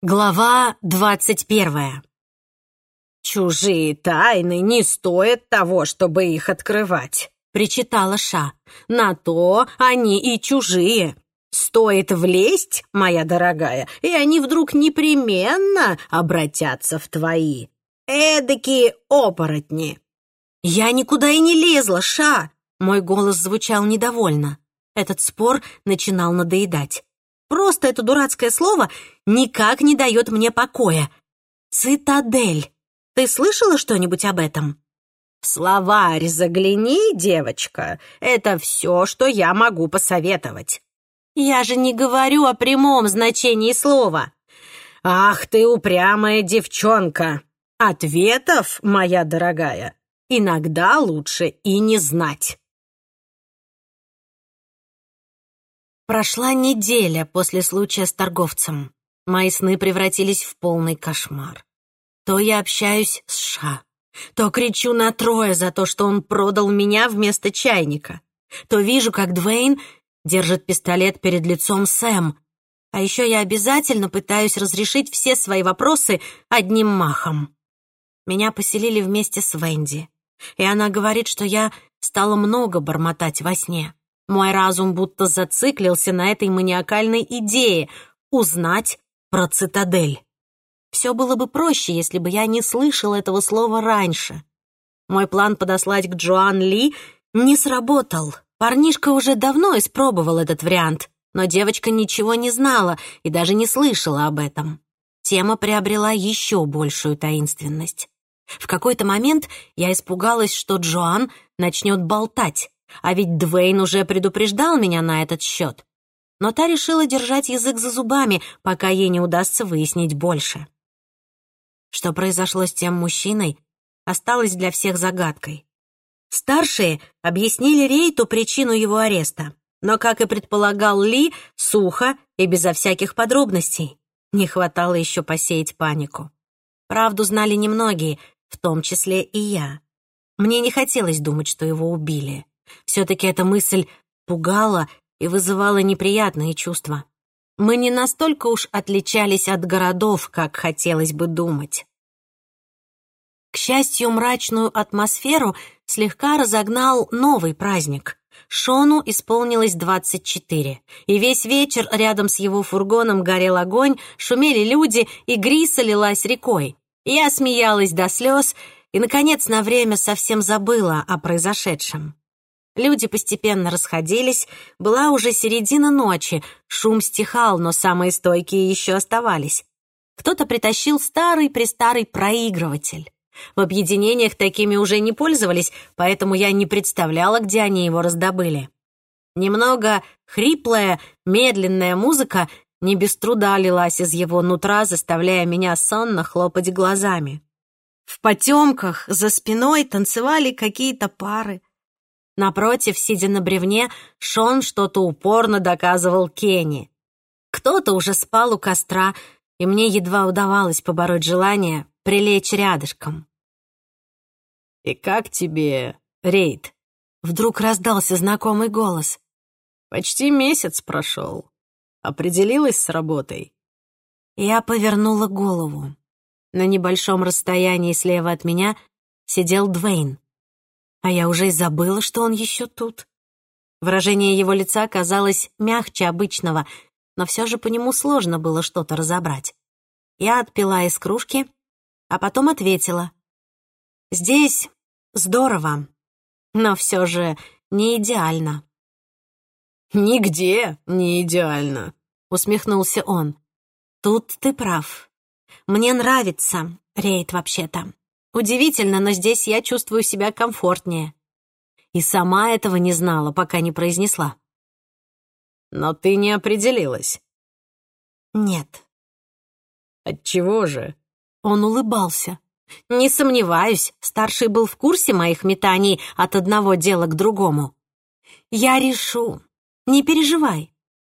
Глава двадцать первая. «Чужие тайны не стоят того, чтобы их открывать», — причитала Ша. «На то они и чужие. Стоит влезть, моя дорогая, и они вдруг непременно обратятся в твои. Эдакие оборотни». «Я никуда и не лезла, Ша!» Мой голос звучал недовольно. Этот спор начинал надоедать. Просто это дурацкое слово никак не дает мне покоя. Цитадель. Ты слышала что-нибудь об этом? В словарь загляни, девочка. Это все, что я могу посоветовать. Я же не говорю о прямом значении слова. Ах ты упрямая девчонка. Ответов, моя дорогая, иногда лучше и не знать. Прошла неделя после случая с торговцем. Мои сны превратились в полный кошмар. То я общаюсь с Ша, то кричу на трое за то, что он продал меня вместо чайника, то вижу, как Двейн держит пистолет перед лицом Сэм, а еще я обязательно пытаюсь разрешить все свои вопросы одним махом. Меня поселили вместе с Венди, и она говорит, что я стала много бормотать во сне. Мой разум будто зациклился на этой маниакальной идее — узнать про цитадель. Все было бы проще, если бы я не слышал этого слова раньше. Мой план подослать к Джоан Ли не сработал. Парнишка уже давно испробовал этот вариант, но девочка ничего не знала и даже не слышала об этом. Тема приобрела еще большую таинственность. В какой-то момент я испугалась, что Джоан начнет болтать, а ведь Двейн уже предупреждал меня на этот счет. Но та решила держать язык за зубами, пока ей не удастся выяснить больше. Что произошло с тем мужчиной, осталось для всех загадкой. Старшие объяснили Рейту причину его ареста, но, как и предполагал Ли, сухо и безо всяких подробностей. Не хватало еще посеять панику. Правду знали немногие, в том числе и я. Мне не хотелось думать, что его убили. Все-таки эта мысль пугала и вызывала неприятные чувства. Мы не настолько уж отличались от городов, как хотелось бы думать. К счастью, мрачную атмосферу слегка разогнал новый праздник. Шону исполнилось 24, и весь вечер рядом с его фургоном горел огонь, шумели люди, и Гриса лилась рекой. Я смеялась до слез и, наконец, на время совсем забыла о произошедшем. Люди постепенно расходились, была уже середина ночи, шум стихал, но самые стойкие еще оставались. Кто-то притащил старый-престарый проигрыватель. В объединениях такими уже не пользовались, поэтому я не представляла, где они его раздобыли. Немного хриплая, медленная музыка не без труда лилась из его нутра, заставляя меня сонно хлопать глазами. В потемках за спиной танцевали какие-то пары. Напротив, сидя на бревне, Шон что-то упорно доказывал Кенни. Кто-то уже спал у костра, и мне едва удавалось побороть желание прилечь рядышком. «И как тебе, Рейд?» Вдруг раздался знакомый голос. «Почти месяц прошел. Определилась с работой?» Я повернула голову. На небольшом расстоянии слева от меня сидел Двейн а я уже и забыла, что он еще тут. Выражение его лица казалось мягче обычного, но все же по нему сложно было что-то разобрать. Я отпила из кружки, а потом ответила. «Здесь здорово, но все же не идеально». «Нигде не идеально», — усмехнулся он. «Тут ты прав. Мне нравится рейд вообще-то. Удивительно, но здесь я чувствую себя комфортнее. И сама этого не знала, пока не произнесла. Но ты не определилась. Нет. Отчего же? Он улыбался. Не сомневаюсь, старший был в курсе моих метаний от одного дела к другому. Я решу. Не переживай.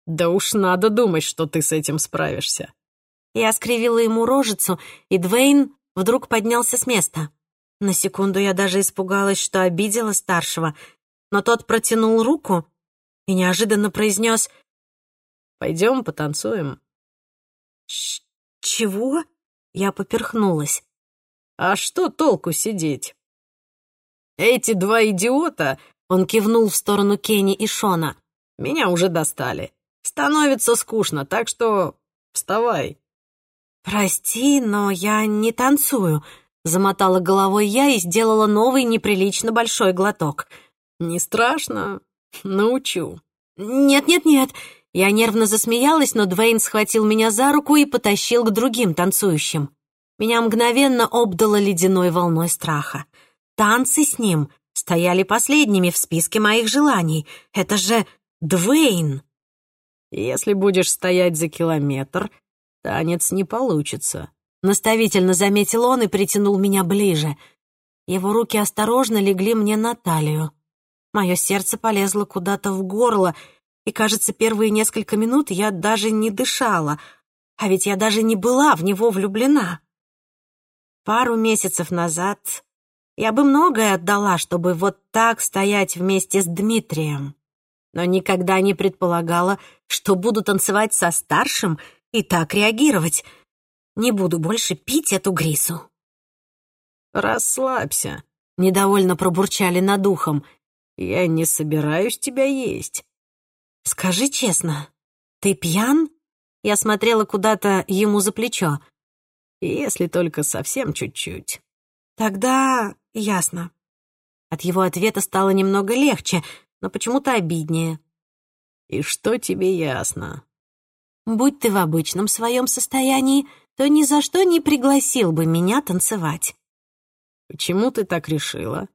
Да уж надо думать, что ты с этим справишься. Я скривила ему рожицу, и Двейн вдруг поднялся с места. На секунду я даже испугалась, что обидела старшего, но тот протянул руку и неожиданно произнес «Пойдем потанцуем». «Чего?» Я поперхнулась. «А что толку сидеть? Эти два идиота, он кивнул в сторону Кенни и Шона, меня уже достали. Становится скучно, так что вставай. «Прости, но я не танцую», — замотала головой я и сделала новый неприлично большой глоток. «Не страшно? Научу». «Нет-нет-нет», я нервно засмеялась, но Двейн схватил меня за руку и потащил к другим танцующим. Меня мгновенно обдало ледяной волной страха. Танцы с ним стояли последними в списке моих желаний. Это же Двейн. Если будешь стоять за километр, танец не получится. Наставительно заметил он и притянул меня ближе. Его руки осторожно легли мне на талию. Мое сердце полезло куда-то в горло, и, кажется, первые несколько минут я даже не дышала, а ведь я даже не была в него влюблена. Пару месяцев назад я бы многое отдала, чтобы вот так стоять вместе с Дмитрием. Но никогда не предполагала, что буду танцевать со старшим и так реагировать. Не буду больше пить эту грису. «Расслабься», — недовольно пробурчали над ухом. «Я не собираюсь тебя есть». «Скажи честно, ты пьян?» Я смотрела куда-то ему за плечо. «Если только совсем чуть-чуть». «Тогда ясно». От его ответа стало немного легче, но почему-то обиднее. «И что тебе ясно?» «Будь ты в обычном своем состоянии, то ни за что не пригласил бы меня танцевать». «Почему ты так решила?»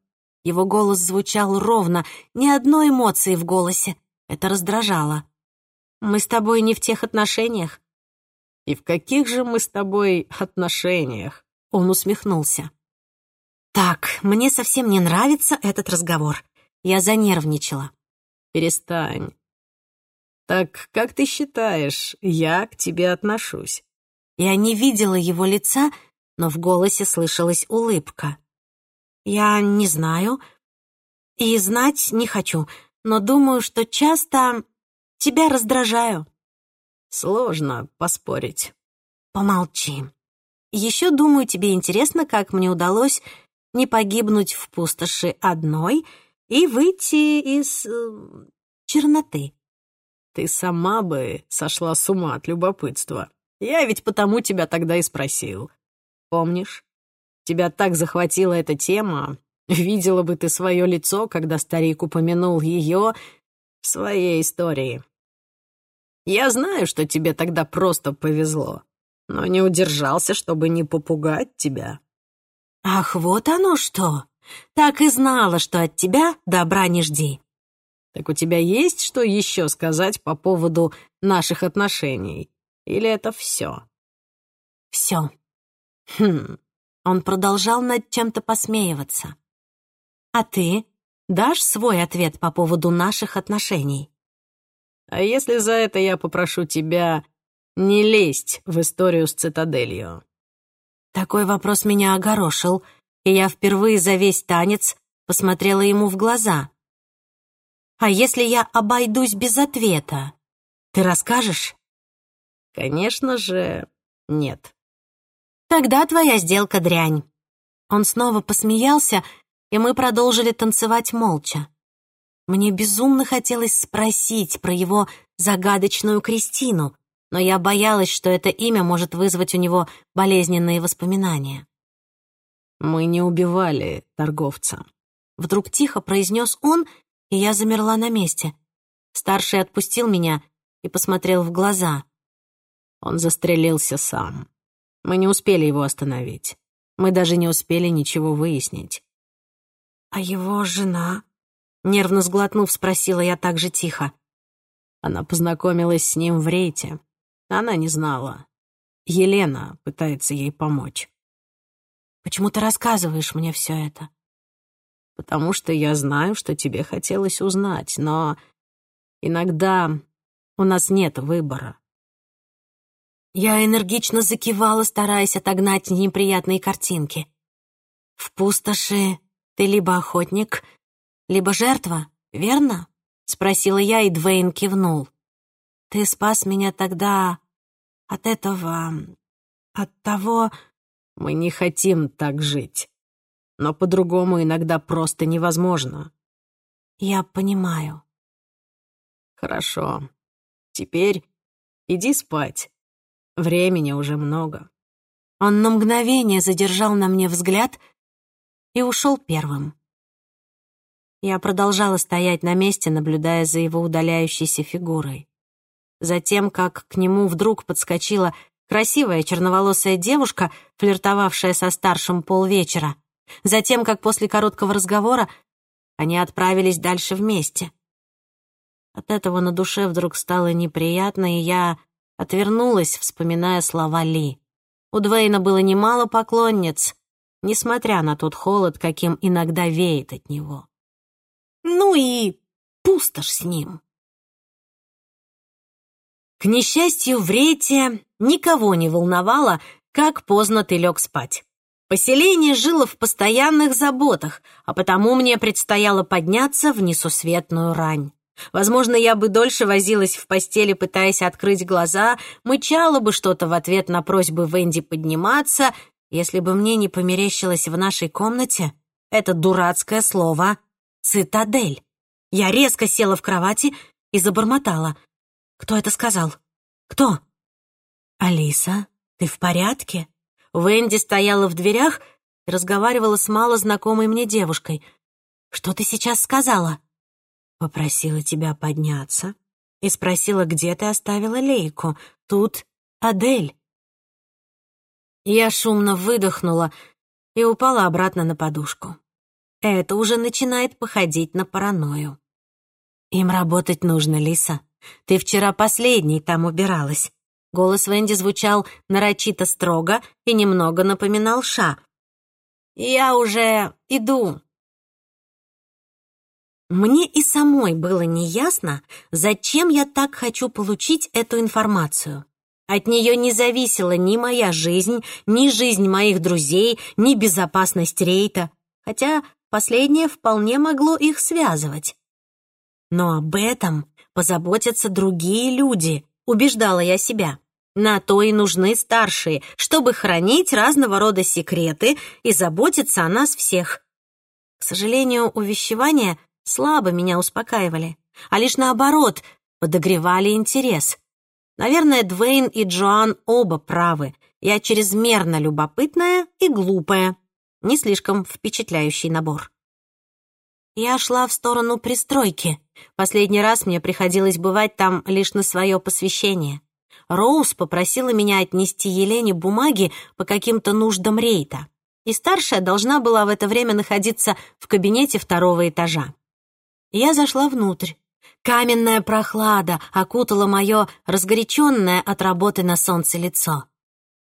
Его голос звучал ровно, ни одной эмоции в голосе. Это раздражало. «Мы с тобой не в тех отношениях». «И в каких же мы с тобой отношениях?» Он усмехнулся. «Так, мне совсем не нравится этот разговор. Я занервничала». «Перестань. Так как ты считаешь, я к тебе отношусь?» Я не видела его лица, но в голосе слышалась улыбка. «Я не знаю и знать не хочу, но думаю, что часто тебя раздражаю». «Сложно поспорить». «Помолчи. Еще, думаю, тебе интересно, как мне удалось не погибнуть в пустоши одной и выйти из... Э, черноты». «Ты сама бы сошла с ума от любопытства. Я ведь потому тебя тогда и спросил. Помнишь? Тебя так захватила эта тема, Видела бы ты свое лицо, когда старик упомянул ее в своей истории. Я знаю, что тебе тогда просто повезло, но не удержался, чтобы не попугать тебя. Ах, вот оно что! Так и знала, что от тебя добра не жди. Так у тебя есть что еще сказать по поводу наших отношений? Или это все? Все. Хм. Он продолжал над чем-то посмеиваться. А ты дашь свой ответ по поводу наших отношений? А если за это я попрошу тебя не лезть в историю с цитаделью? Такой вопрос меня огорошил, и я впервые за весь танец посмотрела ему в глаза. А если я обойдусь без ответа, ты расскажешь? Конечно же, нет. Тогда твоя сделка дрянь. Он снова посмеялся, и мы продолжили танцевать молча. Мне безумно хотелось спросить про его загадочную Кристину, но я боялась, что это имя может вызвать у него болезненные воспоминания. «Мы не убивали торговца», — вдруг тихо произнес он, и я замерла на месте. Старший отпустил меня и посмотрел в глаза. Он застрелился сам. Мы не успели его остановить. Мы даже не успели ничего выяснить. «А его жена?» Нервно сглотнув, спросила я так же тихо. Она познакомилась с ним в рейте. Она не знала. Елена пытается ей помочь. «Почему ты рассказываешь мне все это?» «Потому что я знаю, что тебе хотелось узнать, но иногда у нас нет выбора». Я энергично закивала, стараясь отогнать неприятные картинки. В пустоши ты либо охотник, либо жертва, верно?» — спросила я, и Двейн кивнул. «Ты спас меня тогда от этого... от того... Мы не хотим так жить. Но по-другому иногда просто невозможно. Я понимаю. Хорошо. Теперь иди спать. Времени уже много. Он на мгновение задержал на мне взгляд и ушел первым. Я продолжала стоять на месте, наблюдая за его удаляющейся фигурой. Затем, как к нему вдруг подскочила красивая черноволосая девушка, флиртовавшая со старшим полвечера. Затем, как после короткого разговора они отправились дальше вместе. От этого на душе вдруг стало неприятно, и я отвернулась, вспоминая слова Ли. У Двейна было немало поклонниц, несмотря на тот холод, каким иногда веет от него. Ну и пустошь с ним. К несчастью, в Рейте никого не волновало, как поздно ты лег спать. Поселение жило в постоянных заботах, а потому мне предстояло подняться в несусветную рань. Возможно, я бы дольше возилась в постели, пытаясь открыть глаза, мычала бы что-то в ответ на просьбы Венди подниматься, если бы мне не померещилось в нашей комнате это дурацкое слово «цитадель». Я резко села в кровати и забормотала. «Кто это сказал? Кто?» «Алиса, ты в порядке?» Венди стояла в дверях и разговаривала с малознакомой мне девушкой. «Что ты сейчас сказала?» Попросила тебя подняться и спросила, где ты оставила лейку. Тут Адель. Я шумно выдохнула и упала обратно на подушку. Это уже начинает походить на паранойю. Им работать нужно, Лиса. Ты вчера последней там убиралась. Голос Венди звучал нарочито строго и немного напоминал Ша. «Я уже иду», мне и самой было неясно, зачем я так хочу получить эту информацию. От нее не зависела ни моя жизнь, ни жизнь моих друзей, ни безопасность рейта, хотя последнее вполне могло их связывать. Но об этом позаботятся другие люди, убеждала я себя. На то и нужны старшие, чтобы хранить разного рода секреты и заботиться о нас всех. К сожалению, увещевания слабо меня успокаивали, а лишь наоборот, подогревали интерес. Наверное, Двейн и Джоан оба правы. Я чрезмерно любопытная и глупая. Не слишком впечатляющий набор. Я шла в сторону пристройки. Последний раз мне приходилось бывать там лишь на свое посвящение. Роуз попросила меня отнести Елене бумаги по каким-то нуждам рейта. И старшая должна была в это время находиться в кабинете второго этажа. Я зашла внутрь. Каменная прохлада окутала мое разгоряченное от работы на солнце лицо.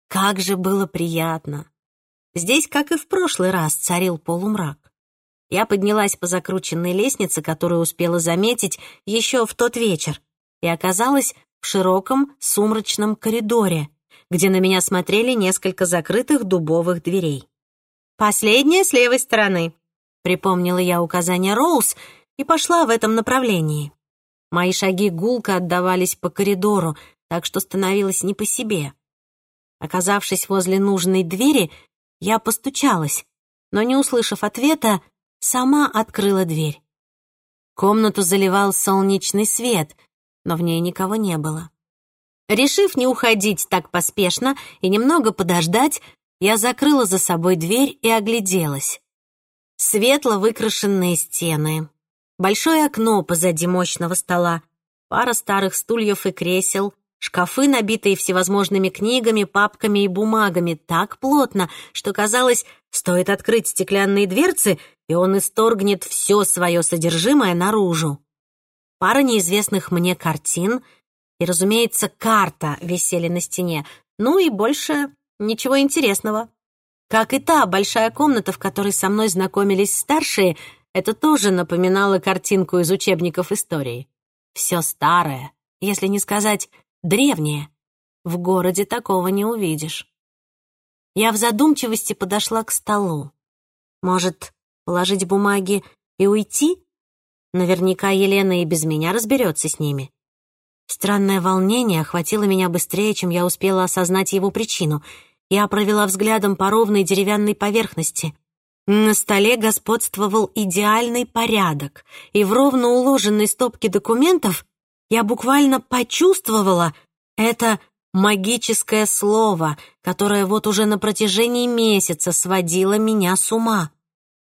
Как же было приятно! Здесь, как и в прошлый раз, царил полумрак. Я поднялась по закрученной лестнице, которую успела заметить еще в тот вечер, и оказалась в широком сумрачном коридоре, где на меня смотрели несколько закрытых дубовых дверей. «Последняя с левой стороны», — припомнила я указание Роуз — и пошла в этом направлении. Мои шаги гулко отдавались по коридору, так что становилось не по себе. Оказавшись возле нужной двери, я постучалась, но, не услышав ответа, сама открыла дверь. Комнату заливал солнечный свет, но в ней никого не было. Решив не уходить так поспешно и немного подождать, я закрыла за собой дверь и огляделась. Светло выкрашенные стены, большое окно позади мощного стола, пара старых стульев и кресел, шкафы, набитые всевозможными книгами, папками и бумагами, так плотно, что казалось, стоит открыть стеклянные дверцы, и он исторгнет все свое содержимое наружу. Пара неизвестных мне картин и, разумеется, карта висели на стене, ну и больше ничего интересного. Как и та большая комната, в которой со мной знакомились старшие — это тоже напоминало картинку из учебников истории. Все старое, если не сказать древнее. В городе такого не увидишь. Я в задумчивости подошла к столу. Может, положить бумаги и уйти? Наверняка Елена и без меня разберется с ними. Странное волнение охватило меня быстрее, чем я успела осознать его причину. Я провела взглядом по ровной деревянной поверхности. На столе господствовал идеальный порядок, и в ровно уложенной стопке документов я буквально почувствовала это магическое слово, которое вот уже на протяжении месяца сводило меня с ума.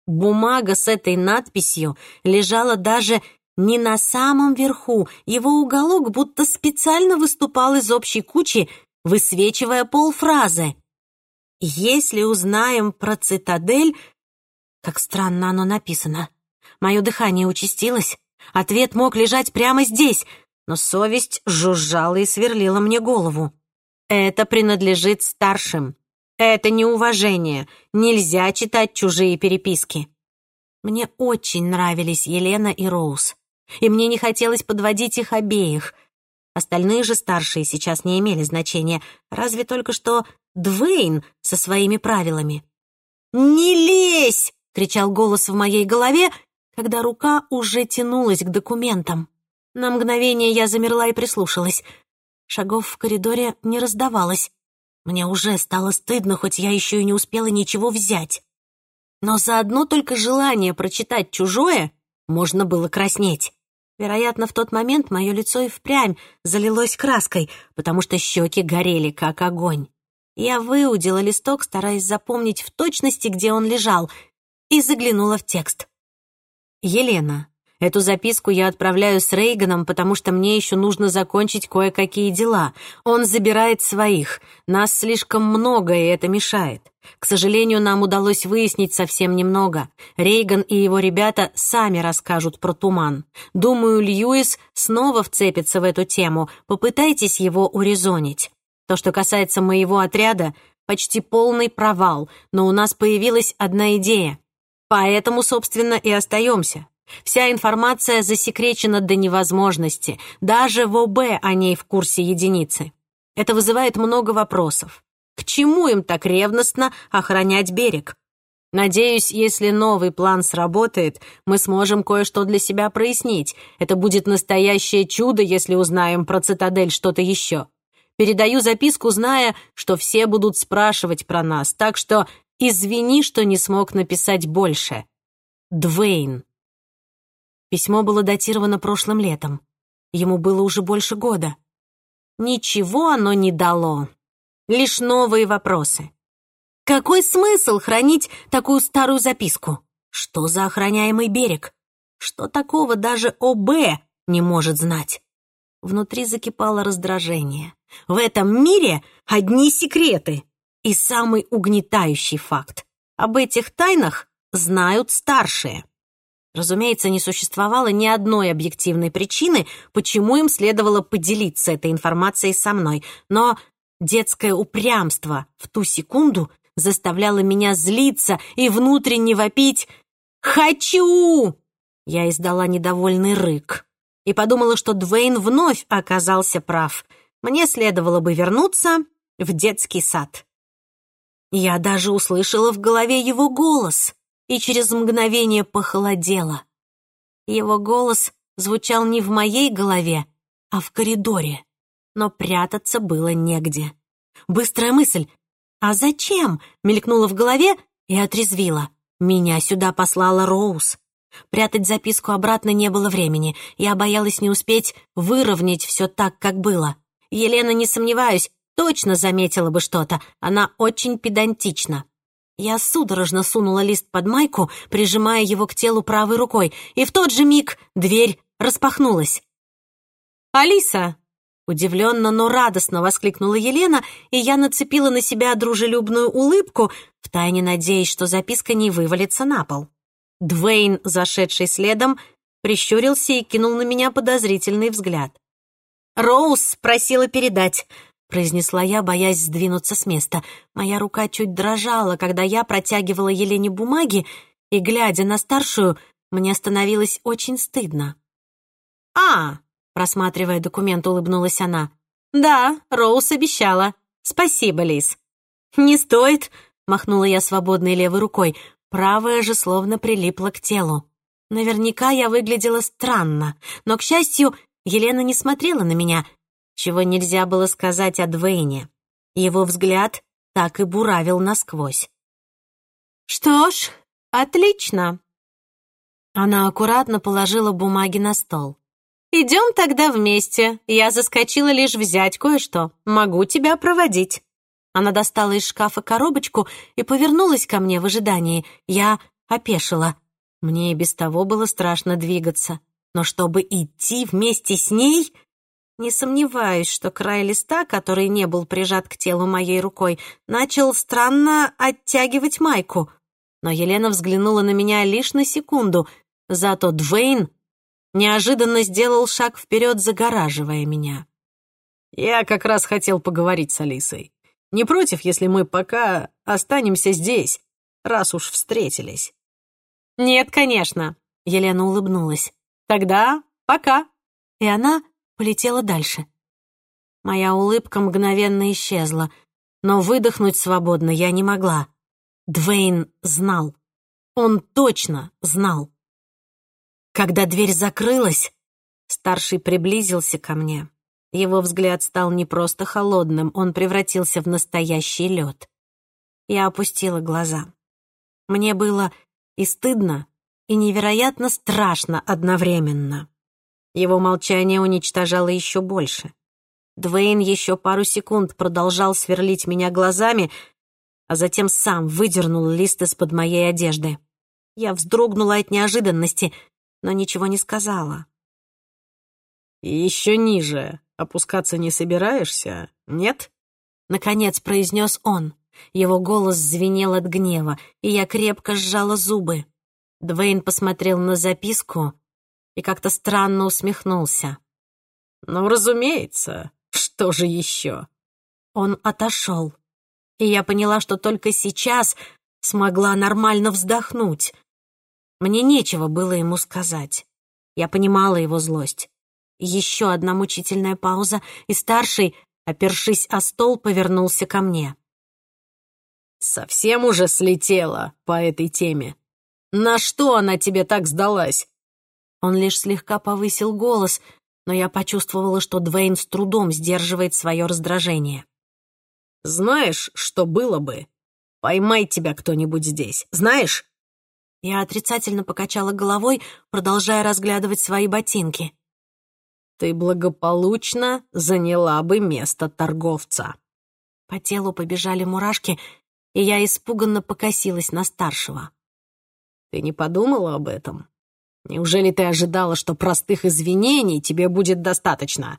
Бумага с этой надписью лежала даже не на самом верху, его уголок будто специально выступал из общей кучи, высвечивая полфразы. «Если узнаем про цитадель...» Как странно оно написано. Мое дыхание участилось. Ответ мог лежать прямо здесь, но совесть жужжала и сверлила мне голову. Это принадлежит старшим. Это неуважение. Нельзя читать чужие переписки. Мне очень нравились Елена и Роуз, и мне не хотелось подводить их обеих. Остальные же старшие сейчас не имели значения, разве только что Двейн со своими правилами. «Не лезь!» — кричал голос в моей голове, когда рука уже тянулась к документам. На мгновение я замерла и прислушалась. Шагов в коридоре не раздавалось. Мне уже стало стыдно, хоть я еще и не успела ничего взять. Но за одно только желание прочитать чужое можно было краснеть. Вероятно, в тот момент мое лицо и впрямь залилось краской, потому что щеки горели, как огонь. Я выудила листок, стараясь запомнить в точности, где он лежал, и заглянула в текст. «Елена, Эту записку я отправляю с Рейганом, потому что мне еще нужно закончить кое-какие дела. Он забирает своих. Нас слишком много, и это мешает. К сожалению, нам удалось выяснить совсем немного. Рейган и его ребята сами расскажут про туман. Думаю, Льюис снова вцепится в эту тему. Попытайтесь его урезонить. То, что касается моего отряда, почти полный провал, но у нас появилась одна идея. Поэтому, собственно, и остаемся. Вся информация засекречена до невозможности. Даже в ОБ о ней в курсе единицы. Это вызывает много вопросов. К чему им так ревностно охранять берег? Надеюсь, если новый план сработает, мы сможем кое-что для себя прояснить. Это будет настоящее чудо, если узнаем про цитадель что-то еще. Передаю записку, зная, что все будут спрашивать про нас, так что извини, что не смог написать больше. Двейн. Письмо было датировано прошлым летом. Ему было уже больше года. Ничего оно не дало. Лишь новые вопросы. Какой смысл хранить такую старую записку? Что за охраняемый берег? Что такого даже ОБ не может знать? Внутри закипало раздражение. В этом мире одни секреты. И самый угнетающий факт. Об этих тайнах знают старшие. Разумеется, не существовало ни одной объективной причины, почему им следовало поделиться этой информацией со мной, но детское упрямство в ту секунду заставляло меня злиться и внутренне вопить «Хочу!». Я издала недовольный рык и подумала, что Двейн вновь оказался прав. Мне следовало бы вернуться в детский сад. Я даже услышала в голове его голос и через мгновение похолодело. Его голос звучал не в моей голове, а в коридоре, но прятаться было негде. Быстрая мысль «А зачем?» мелькнула в голове и отрезвила. Меня сюда послала Роуз. Прятать записку обратно не было времени. Я боялась не успеть выровнять все так, как было. Елена, не сомневаюсь, точно заметила бы что-то. Она очень педантична. Я судорожно сунула лист под майку, прижимая его к телу правой рукой, и в тот же миг дверь распахнулась. «Алиса!» — удивленно, но радостно воскликнула Елена, и я нацепила на себя дружелюбную улыбку, втайне надеясь, что записка не вывалится на пол. Двейн, зашедший следом, прищурился и кинул на меня подозрительный взгляд. «Роуз просила передать произнесла я, боясь сдвинуться с места. Моя рука чуть дрожала, когда я протягивала Елене бумаги, и, глядя на старшую, мне становилось очень стыдно. «А!» — просматривая документ, улыбнулась она. «Да, Роуз обещала. Спасибо, Лиз». «Не стоит», — махнула я свободной левой рукой, правая же словно прилипла к телу. Наверняка я выглядела странно, но, к счастью, Елена не смотрела на меня, чего нельзя было сказать о Двейне. Его взгляд так и буравил насквозь. «Что ж, отлично!» Она аккуратно положила бумаги на стол. «Идем тогда вместе. Я заскочила лишь взять кое-что. Могу тебя проводить». Она достала из шкафа коробочку и повернулась ко мне в ожидании. Я опешила. Мне и без того было страшно двигаться. Но чтобы идти вместе с ней... Не сомневаюсь, что край листа, который не был прижат к телу моей рукой, начал странно оттягивать майку. Но Елена взглянула на меня лишь на секунду. Зато Двейн неожиданно сделал шаг вперед, загораживая меня. «Я как раз хотел поговорить с Алисой. Не против, если мы пока останемся здесь, раз уж встретились?» «Нет, конечно», — Елена улыбнулась. «Тогда пока». И она полетела дальше. Моя улыбка мгновенно исчезла, но выдохнуть свободно я не могла. Двейн знал. Он точно знал. Когда дверь закрылась, старший приблизился ко мне. Его взгляд стал не просто холодным, он превратился в настоящий лед. Я опустила глаза. Мне было и стыдно, и невероятно страшно одновременно. Его молчание уничтожало еще больше. Двейн еще пару секунд продолжал сверлить меня глазами, а затем сам выдернул лист из-под моей одежды. Я вздрогнула от неожиданности, но ничего не сказала. «Еще ниже опускаться не собираешься, нет?» Наконец произнес он. Его голос звенел от гнева, и я крепко сжала зубы. Двейн посмотрел на записку и как-то странно усмехнулся. «Ну, разумеется, что же еще?» Он отошел, и я поняла, что только сейчас смогла нормально вздохнуть. Мне нечего было ему сказать. Я понимала его злость. Еще одна мучительная пауза, и старший, опершись о стол, повернулся ко мне. «Совсем уже слетела по этой теме? На что она тебе так сдалась?» Он лишь слегка повысил голос, но я почувствовала, что Двейн с трудом сдерживает свое раздражение. «Знаешь, что было бы? Поймай тебя кто-нибудь здесь. Знаешь?» Я отрицательно покачала головой, продолжая разглядывать свои ботинки. «Ты благополучно заняла бы место торговца». По телу побежали мурашки, и я испуганно покосилась на старшего. «Ты не подумала об этом? Неужели ты ожидала, что простых извинений тебе будет достаточно?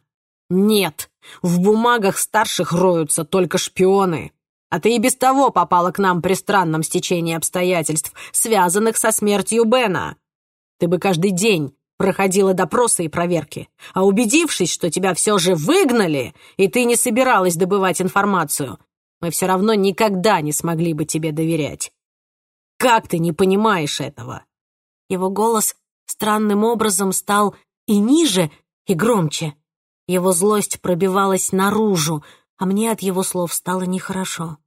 Нет, в бумагах старших роются только шпионы. А ты и без того попала к нам при странном стечении обстоятельств, связанных со смертью Бена. Ты бы каждый день проходила допросы и проверки, а убедившись, что тебя все же выгнали, и ты не собиралась добывать информацию, мы все равно никогда не смогли бы тебе доверять. Как ты не понимаешь этого?» Его голос странным образом стал и ниже, и громче. Его злость пробивалась наружу, а мне от его слов стало нехорошо.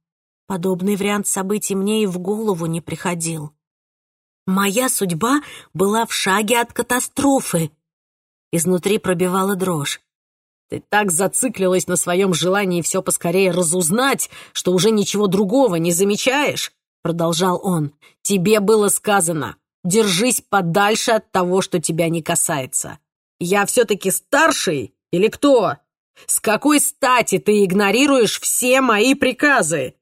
Подобный вариант событий мне и в голову не приходил. Моя судьба была в шаге от катастрофы. Изнутри пробивала дрожь. Ты так зациклилась на своем желании все поскорее разузнать, что уже ничего другого не замечаешь, продолжал он. Тебе было сказано, держись подальше от того, что тебя не касается. Я все-таки старший или кто? С какой стати ты игнорируешь все мои приказы?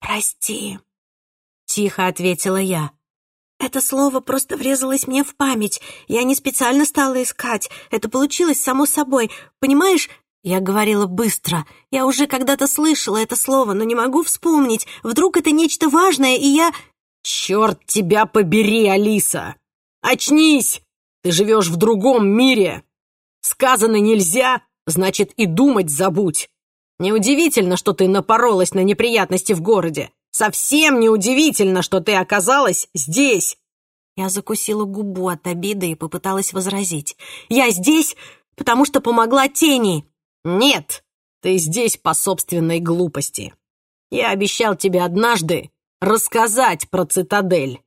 «Прости», — тихо ответила я. «Это слово просто врезалось мне в память. Я не специально стала искать. Это получилось само собой. Понимаешь, я говорила быстро. Я уже когда-то слышала это слово, но не могу вспомнить. Вдруг это нечто важное, и я...» «Черт тебя побери, Алиса! Очнись! Ты живешь в другом мире! Сказано нельзя, значит и думать забудь. Неудивительно, что ты напоролась на неприятности в городе. Совсем неудивительно, что ты оказалась здесь. Я закусила губу от обиды и попыталась возразить. Я здесь, потому что помогла тени. Нет, ты здесь по собственной глупости. Я обещал тебе однажды рассказать про цитадель.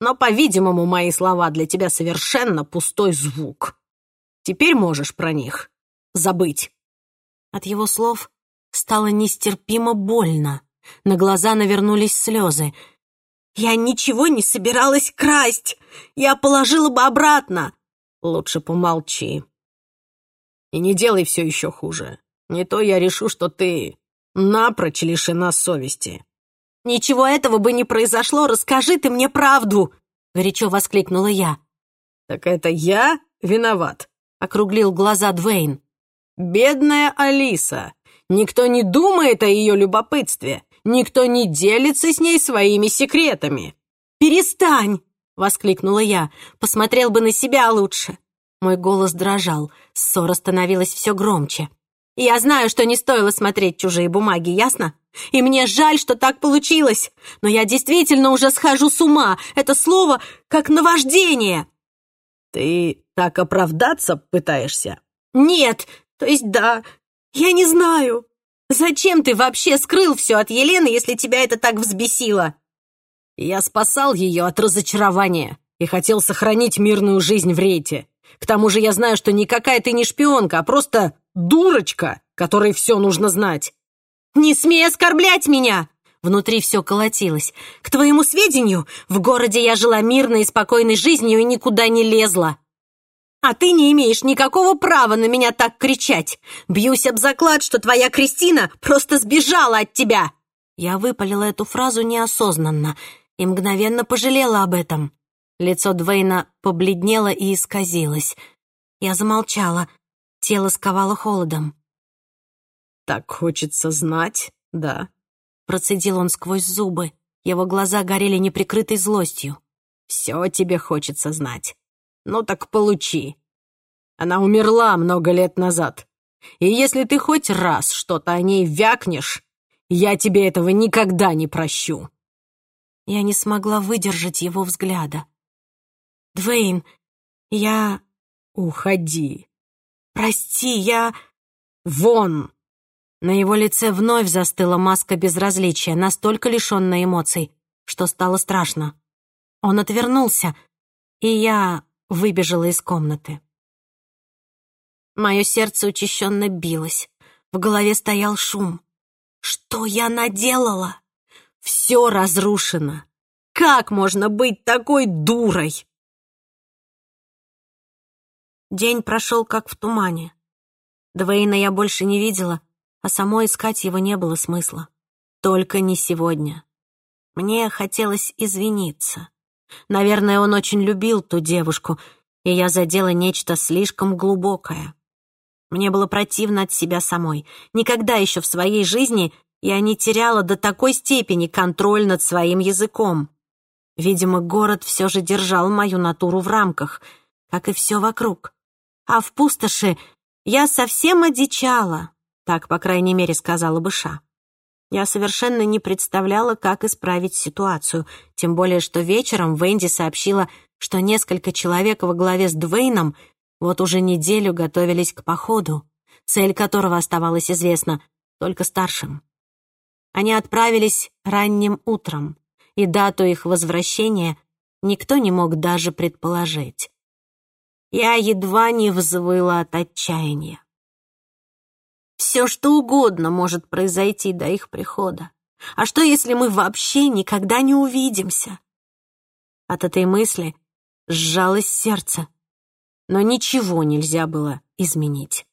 Но, по-видимому, мои слова для тебя совершенно пустой звук. Теперь можешь про них забыть. От его слов стало нестерпимо больно. На глаза навернулись слезы. «Я ничего не собиралась красть! Я положила бы обратно!» «Лучше помолчи. И не делай все еще хуже. Не то я решу, что ты напрочь лишена совести». «Ничего этого бы не произошло, расскажи ты мне правду!» — горячо воскликнула я. «Так это я виноват», — округлил глаза Двейн. «Бедная Алиса! Никто не думает о ее любопытстве, никто не делится с ней своими секретами». «Перестань!» — воскликнула я. «Посмотрел бы на себя лучше». Мой голос дрожал, ссора становилась все громче. «Я знаю, что не стоило смотреть чужие бумаги, ясно? И мне жаль, что так получилось, но я действительно уже схожу с ума. Это слово как наваждение». «Ты так оправдаться пытаешься?» «Нет, то есть да, я не знаю. Зачем ты вообще скрыл все от Елены, если тебя это так взбесило?» «Я спасал ее от разочарования и хотел сохранить мирную жизнь в Рейте. К тому же я знаю, что никакая ты не шпионка, а просто дурочка, которой все нужно знать». «Не смей оскорблять меня!» Внутри все колотилось. «К твоему сведению, в городе я жила мирной и спокойной жизнью и никуда не лезла. А ты не имеешь никакого права на меня так кричать. Бьюсь об заклад, что твоя Кристина просто сбежала от тебя!» Я выпалила эту фразу неосознанно и мгновенно пожалела об этом. Лицо Двейна побледнело и исказилось. Я замолчала. Тело сковало холодом. «Так хочется знать, да?» Процедил он сквозь зубы. Его глаза горели неприкрытой злостью. «Все тебе хочется знать. Ну так получи. Она умерла много лет назад. И если ты хоть раз что-то о ней вякнешь, я тебе этого никогда не прощу». Я не смогла выдержать его взгляда. «Двейн, я...» «Уходи». «Прости, я...» «Вон!» На его лице вновь застыла маска безразличия, настолько лишённая эмоций, что стало страшно. Он отвернулся, и я выбежала из комнаты. Мое сердце учащенно билось, в голове стоял шум. Что я наделала? Все разрушено. Как можно быть такой дурой? День прошел как в тумане. Двейна я больше не видела, а самой искать его не было смысла. Только не сегодня. Мне хотелось извиниться. Наверное, он очень любил ту девушку, и я задела нечто слишком глубокое. Мне было противно от себя самой. Никогда еще в своей жизни я не теряла до такой степени контроль над своим языком. Видимо, город все же держал мою натуру в рамках, как и все вокруг. А в пустоши я совсем одичала, так, по крайней мере, сказала бы Ша. Я совершенно не представляла, как исправить ситуацию, тем более, что вечером Венди сообщила, что несколько человек во главе с Двейном вот уже неделю готовились к походу, цель которого оставалась известна только старшим. Они отправились ранним утром, и дату их возвращения никто не мог даже предположить. Я едва не взвыла от отчаяния. Все что угодно может произойти до их прихода. А что, если мы вообще никогда не увидимся? От этой мысли сжалось сердце, но ничего нельзя было изменить.